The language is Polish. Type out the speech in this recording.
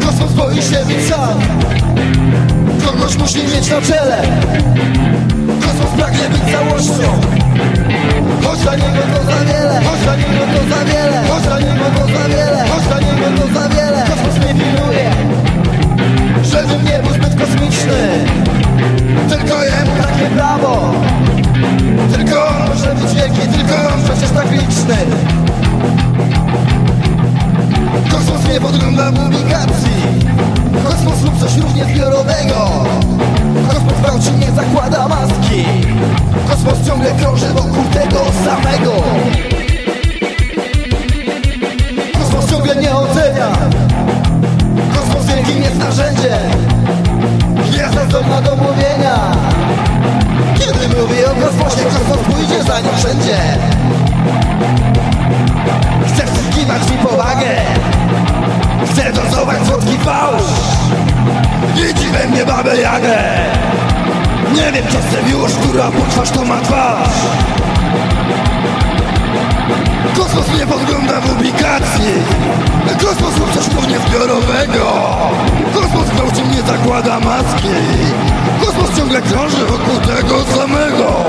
Kosmos boi się być sam Kogoś musi mieć na czele. Kosmos pragnie być całością. Choć dla niego to za wiele Choć dla niego prawo. Tylko on może być wielki Tylko on przecież tak liczny. Kosmos nie podgląda publikacji. Kosmos lub coś równie zbiorowego. Kosmos gwałci nie zakłada maski. Kosmos ciągle krąży wokół tego samego nim wszędzie. Chcesz zyskiwać mi powagę. Chcę dozować słodki fałsz. Widzi we mnie babę Jagę. Nie wiem chce miłość, która po twarz to ma twarz. Kosmos nie podgląda w publikacji Kosmos lub coś równie zbiorowego Kosmos gwałci nie zakłada maski. Kosmos ciągle krąży wokół tego samego